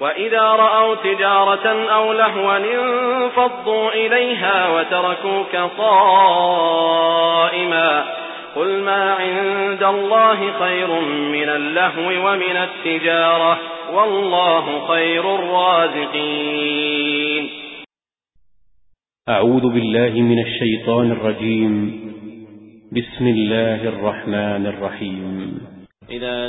وإذا رأوا تجارة أو لهوا انفضوا إليها وتركوك صائما قل ما عند الله خير من اللهو ومن التجارة والله خير الرازقين. أعوذ بالله من الشيطان الرجيم. بسم الله الرحمن الرحيم. إذا